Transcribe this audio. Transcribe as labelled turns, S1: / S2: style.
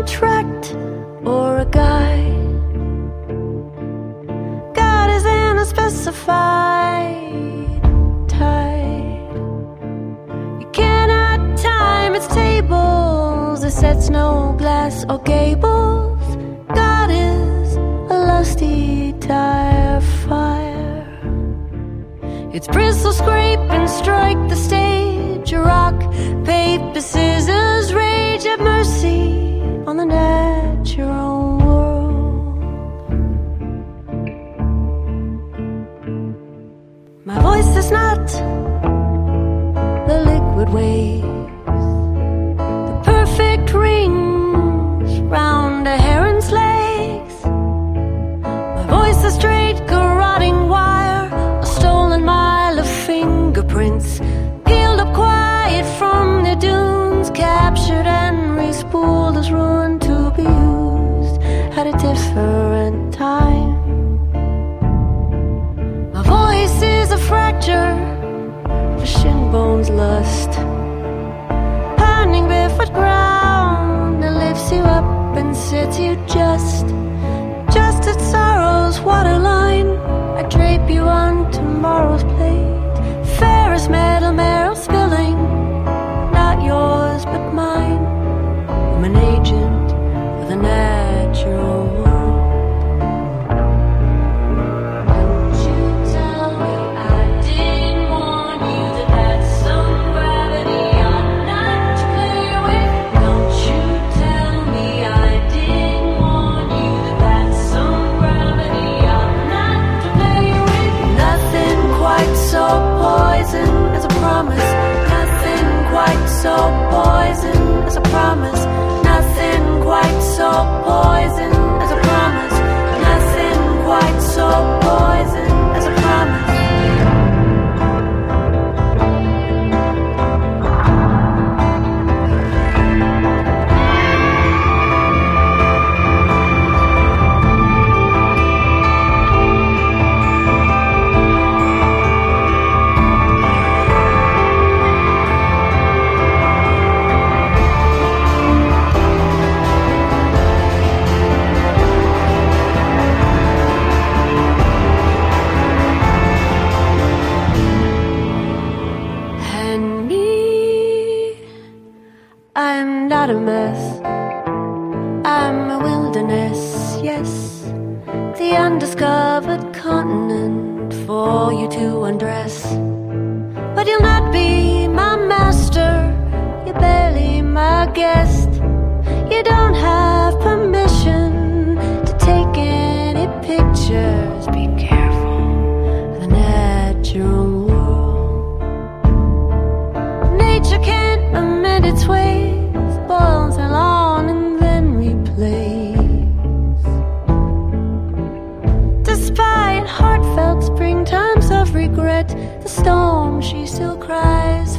S1: contract or a guide. God is in a specified tide. You cannot time its tables, it sets no glass or gables. God is a lusty tire fire. Its bristles scrape and strike the stage. Rock, paper, scissors, rage at mercy Voice is not the liquid waves, the perfect rings round a heron's legs. My voice is straight, garroting wire, a stolen mile of fingerprints, peeled up quiet from the dunes, captured and respooled as ruin to be used at a different time. A fracture for shin bones lust, pounding barefoot ground that lifts you up and sets you just. Just at sorrow's waterline, I drape you on tomorrow's plate. Ferrous metal so poison as a promise. I'm not a mess. I'm a wilderness, yes. The undiscovered continent for you to undress. But you'll not be my master, you're barely my guest. You don't have regret, the storm she still cries